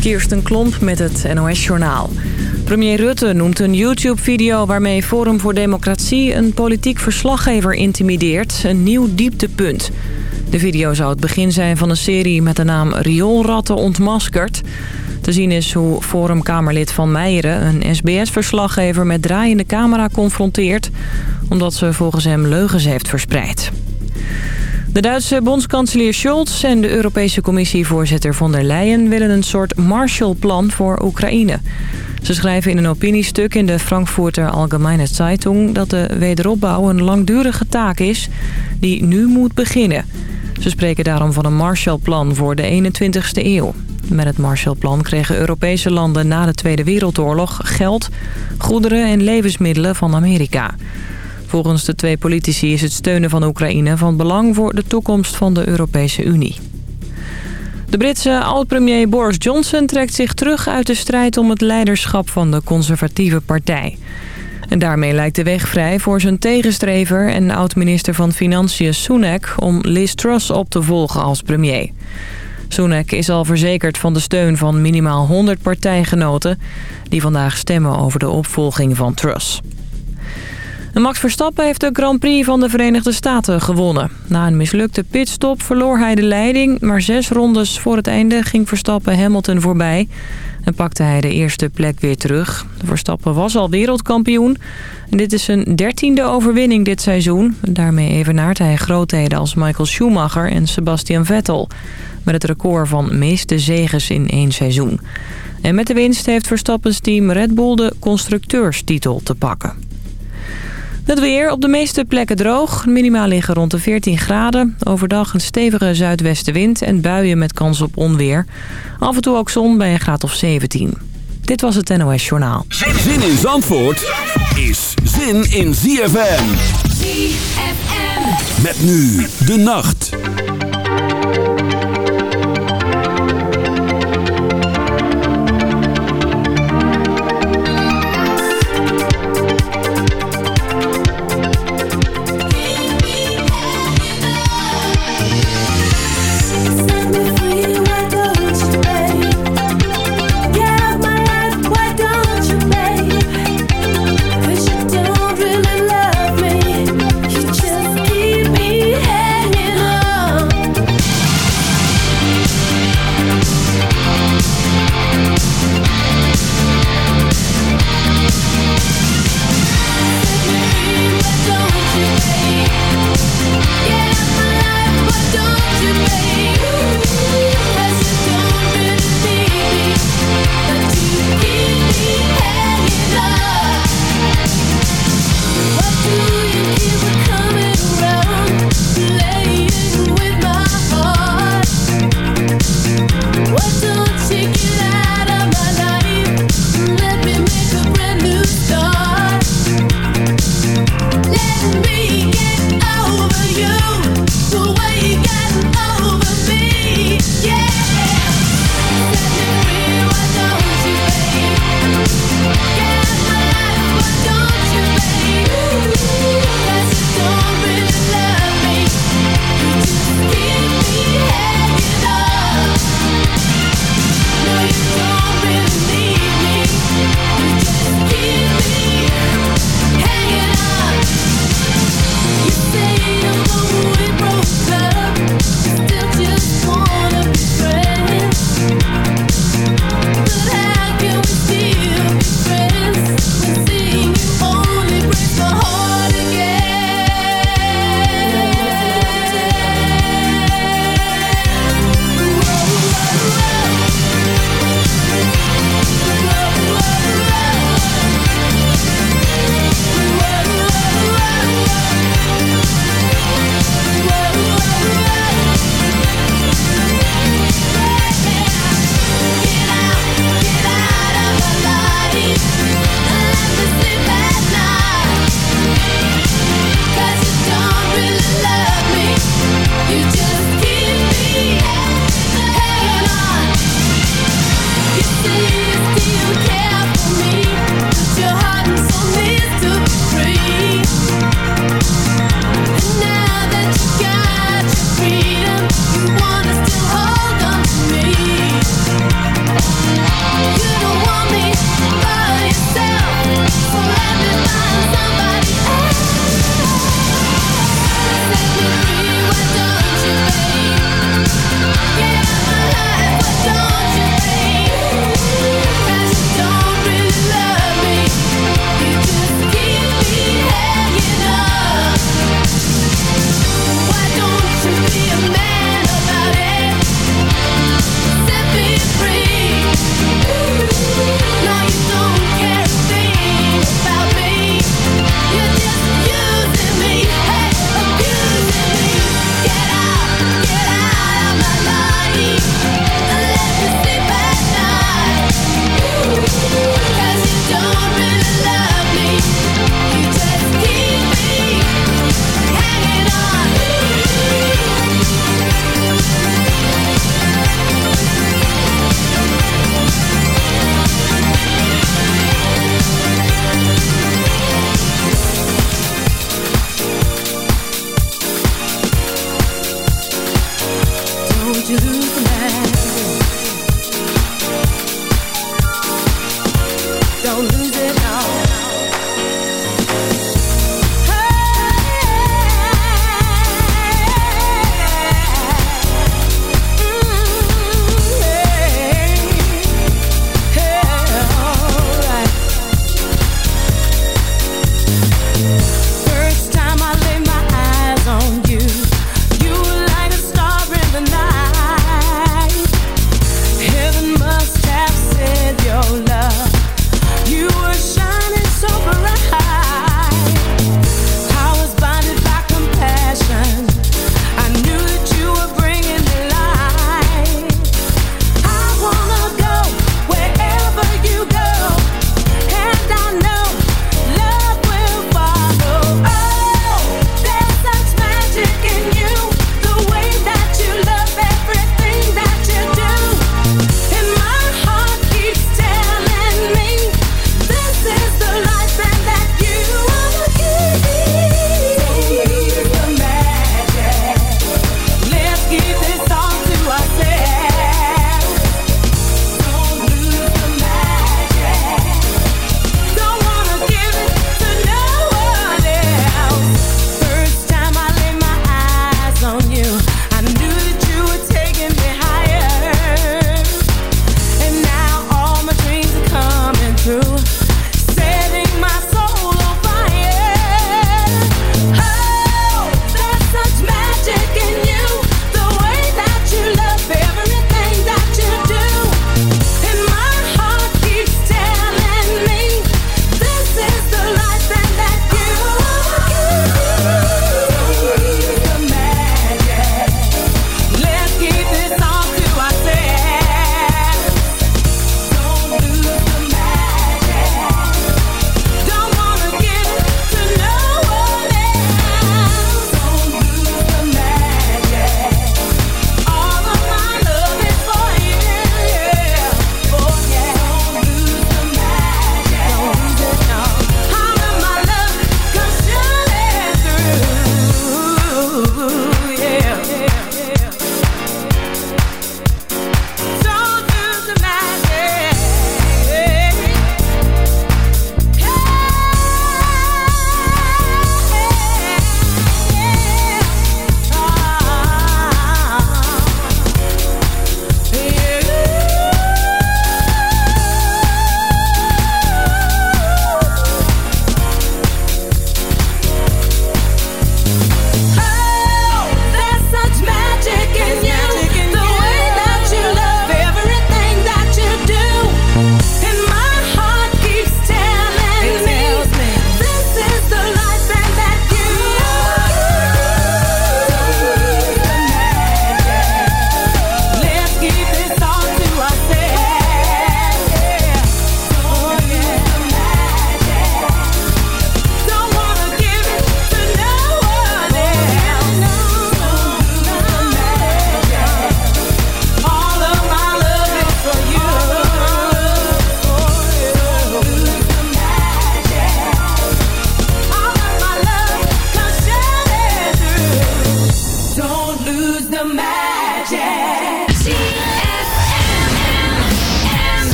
Kirsten Klomp met het NOS-journaal. Premier Rutte noemt een YouTube-video waarmee Forum voor Democratie... een politiek verslaggever intimideert, een nieuw dieptepunt. De video zou het begin zijn van een serie met de naam Rioolratten ontmaskerd. Te zien is hoe Forum-Kamerlid Van Meijeren een SBS-verslaggever met draaiende camera confronteert... omdat ze volgens hem leugens heeft verspreid. De Duitse bondskanselier Scholz en de Europese commissievoorzitter von der Leyen... willen een soort Marshallplan voor Oekraïne. Ze schrijven in een opiniestuk in de Frankfurter Allgemeine Zeitung... dat de wederopbouw een langdurige taak is die nu moet beginnen. Ze spreken daarom van een Marshallplan voor de 21ste eeuw. Met het Marshallplan kregen Europese landen na de Tweede Wereldoorlog geld, goederen en levensmiddelen van Amerika. Volgens de twee politici is het steunen van Oekraïne van belang voor de toekomst van de Europese Unie. De Britse oud-premier Boris Johnson trekt zich terug uit de strijd om het leiderschap van de conservatieve partij. En daarmee lijkt de weg vrij voor zijn tegenstrever en oud-minister van Financiën Sunak om Liz Truss op te volgen als premier. Sunak is al verzekerd van de steun van minimaal 100 partijgenoten... die vandaag stemmen over de opvolging van Truss. Max Verstappen heeft de Grand Prix van de Verenigde Staten gewonnen. Na een mislukte pitstop verloor hij de leiding... maar zes rondes voor het einde ging Verstappen Hamilton voorbij... en pakte hij de eerste plek weer terug. Verstappen was al wereldkampioen. En dit is zijn dertiende overwinning dit seizoen. Daarmee evenaart hij grootheden als Michael Schumacher en Sebastian Vettel... met het record van meeste zegens in één seizoen. En met de winst heeft Verstappens team Red Bull de constructeurstitel te pakken. Het weer op de meeste plekken droog. Minimaal liggen rond de 14 graden. Overdag een stevige zuidwestenwind en buien met kans op onweer. Af en toe ook zon bij een graad of 17. Dit was het NOS Journaal. Zin in Zandvoort is zin in ZFM. ZFM. Met nu de nacht.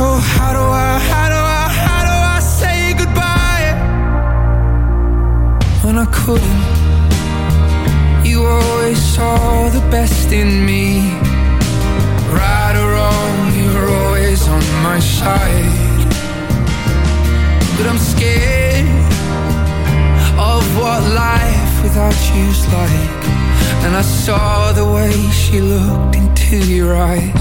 So how do I, how do I, how do I say goodbye? When I couldn't You always saw the best in me. Right or wrong, you're always on my side. But I'm scared Of what life without you's like. And I saw the way she looked into your eyes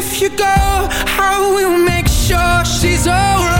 if you go I will make sure she's alright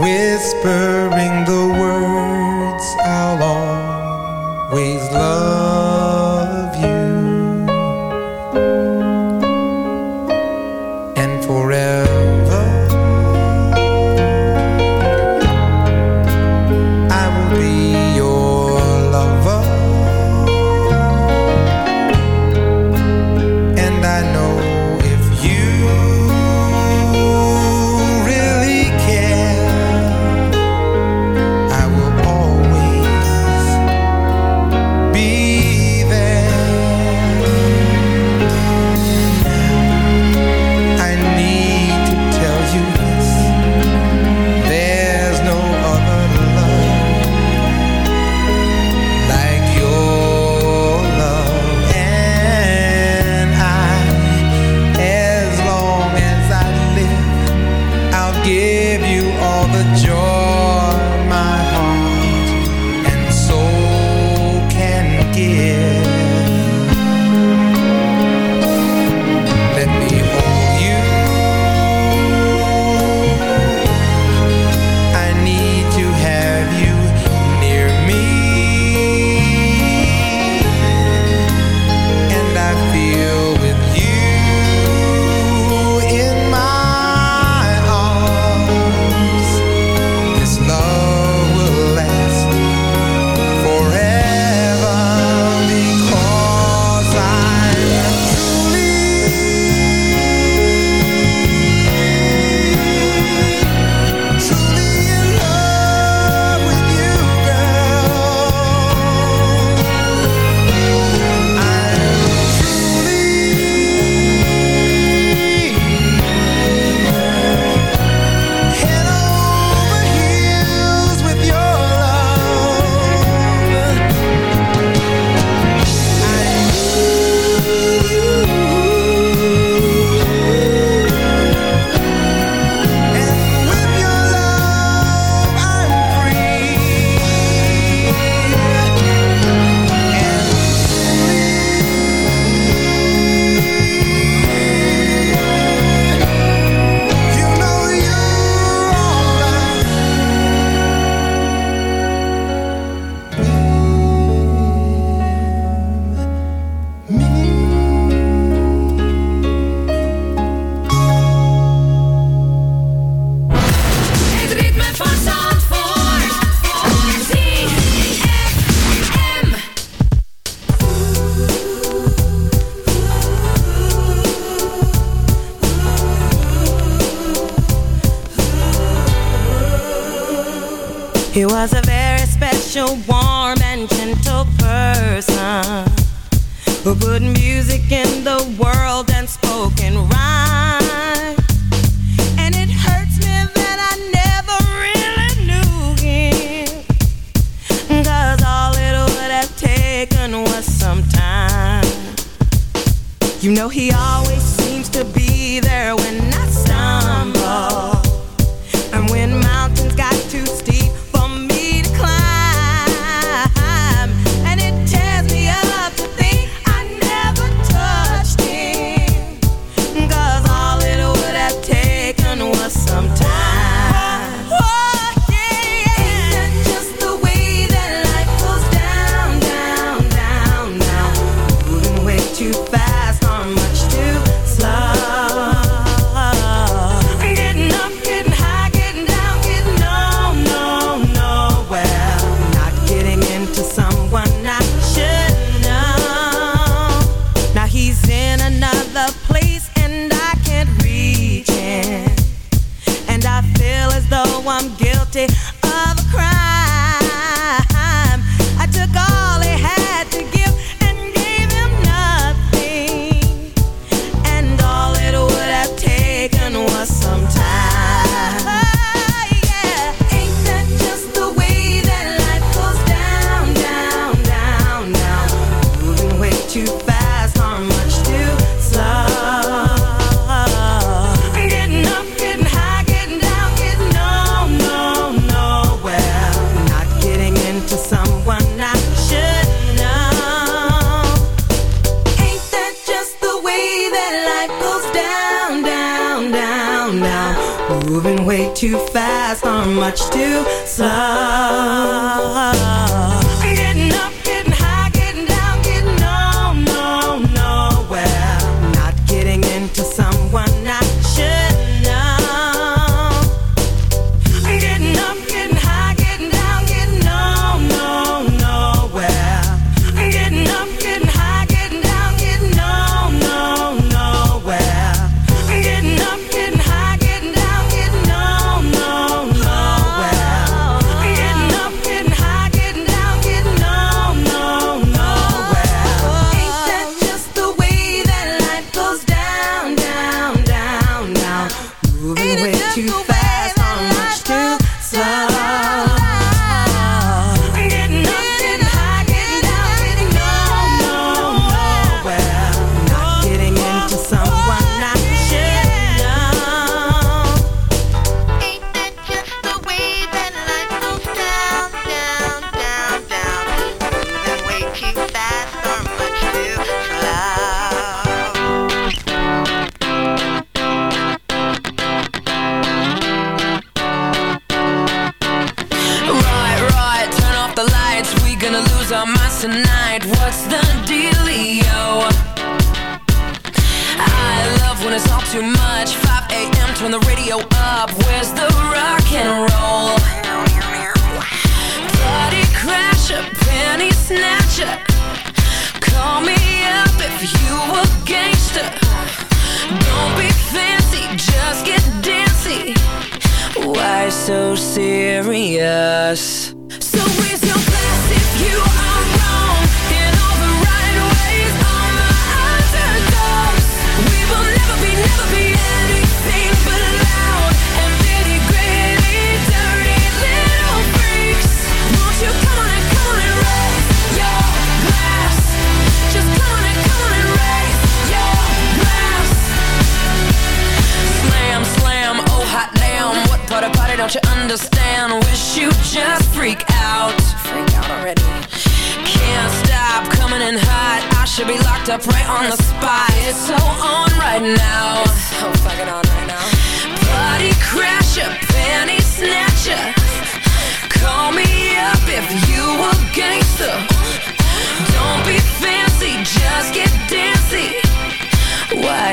Whispering the words I'll always love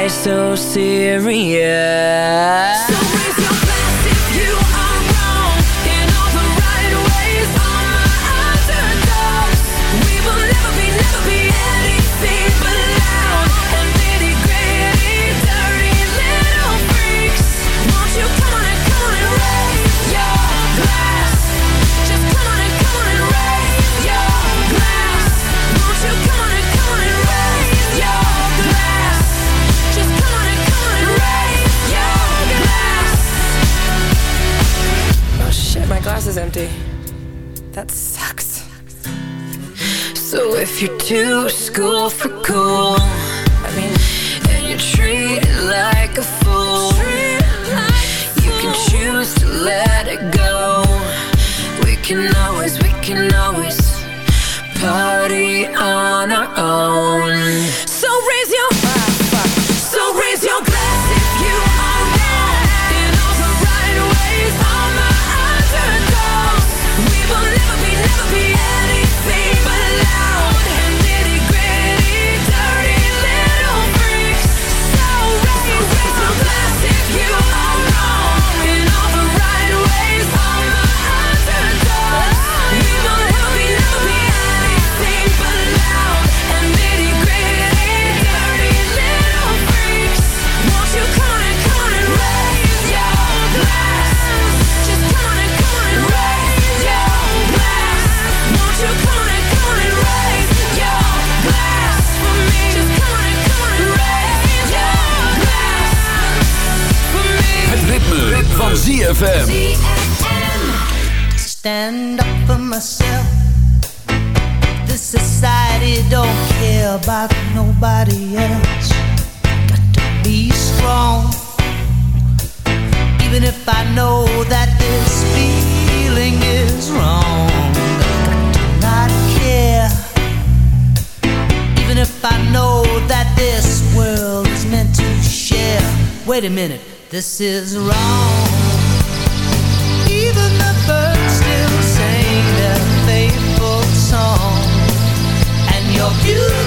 so serious? So So if you're too school for cool. I mean, And you're treated like a fool. You can choose to let it go. We can always, we can always Party on our own. ZFM. Stand up for myself. The society don't care about nobody else. Got to be strong. Even if I know that this feeling is wrong. Got to not care. Even if I know that this world is meant to share. Wait a minute this is wrong you.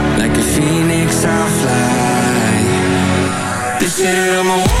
I'm a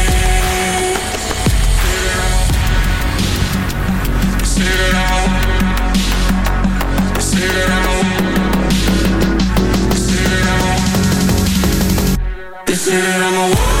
Say that I'm a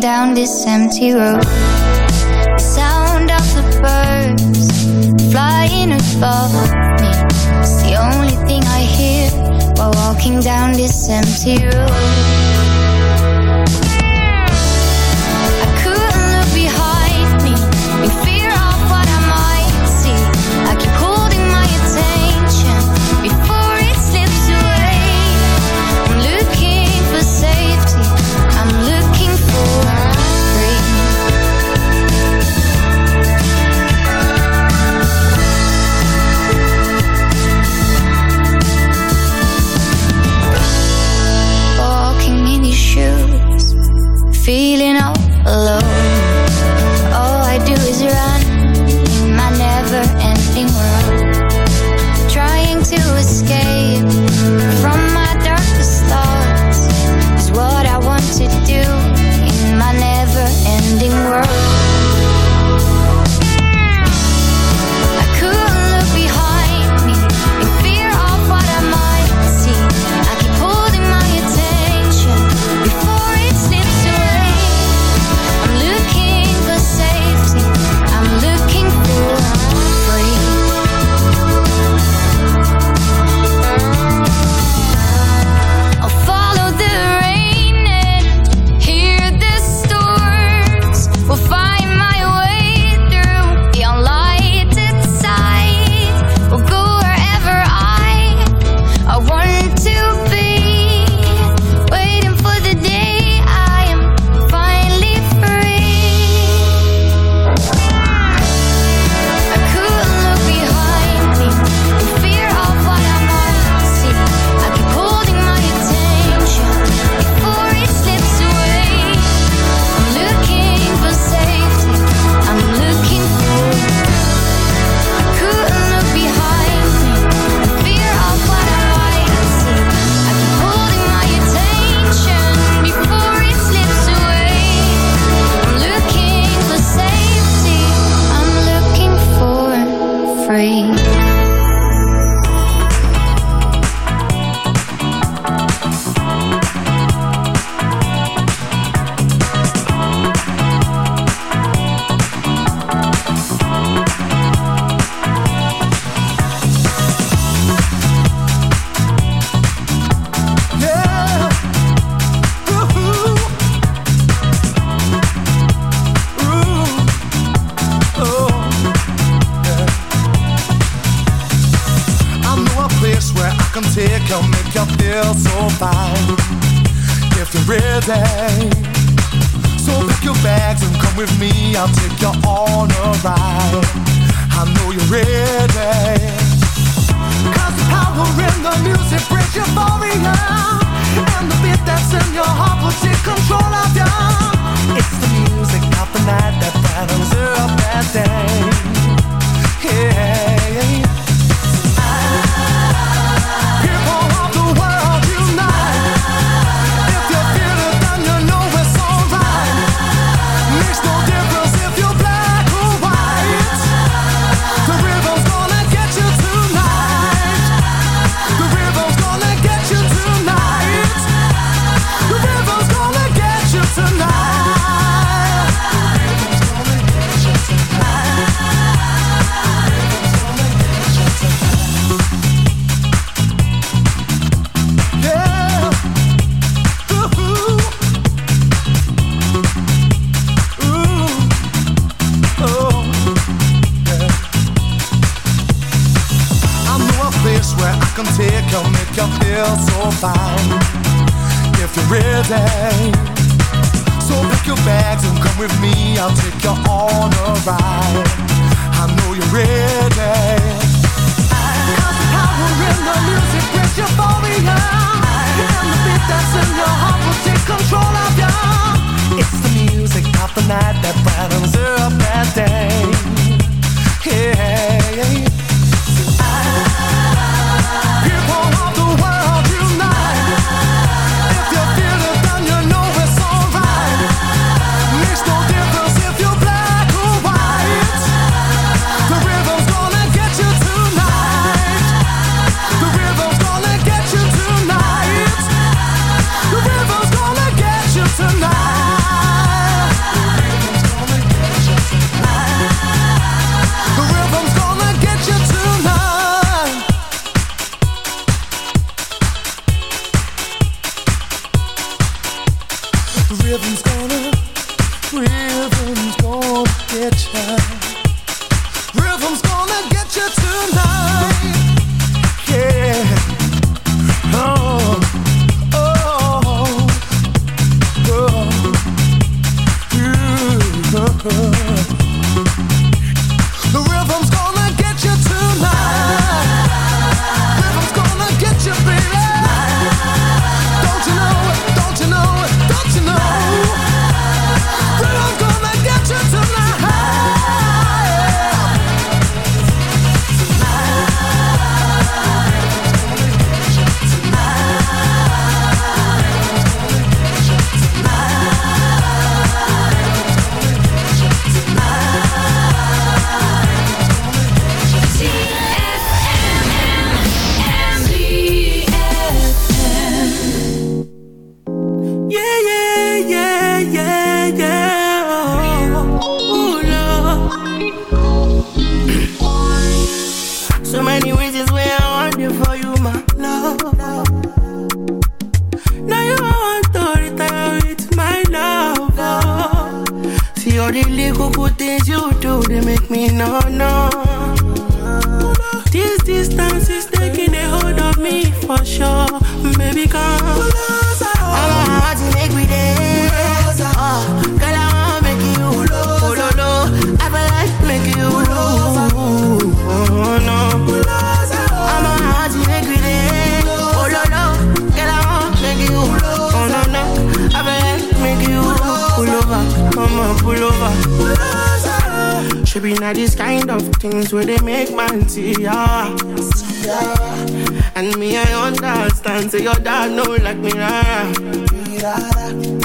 down this empty road. bags and come with me, I'll take you on a ride. I know you're ready. I got the power in the music, with euphoria. And the beat that's in your heart will take control of you. It's the music of the night that brightens up that day. Yeah. no, no. now these kind of things where they make man see ya. And me, I understand, say your dad know like me. Rara.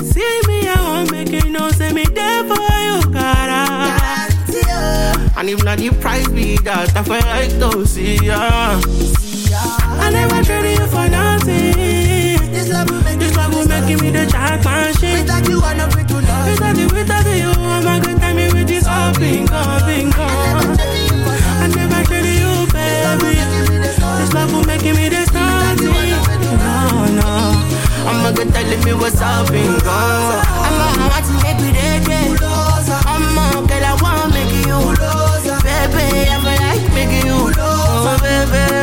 See me, I won't make it no, say me there for you, cara. And if not the price be that, I feel like to see ya. I never traded you for nothing. This love will make, this love will make me the jack man shit. Without you, I'm not Without without you, I'm. I never tell you, baby. This love making me this. No, no. I'm a good time, me what's up. I'm. I'm a girl, I wanna make you. Baby, I'm like making you. Oh, baby.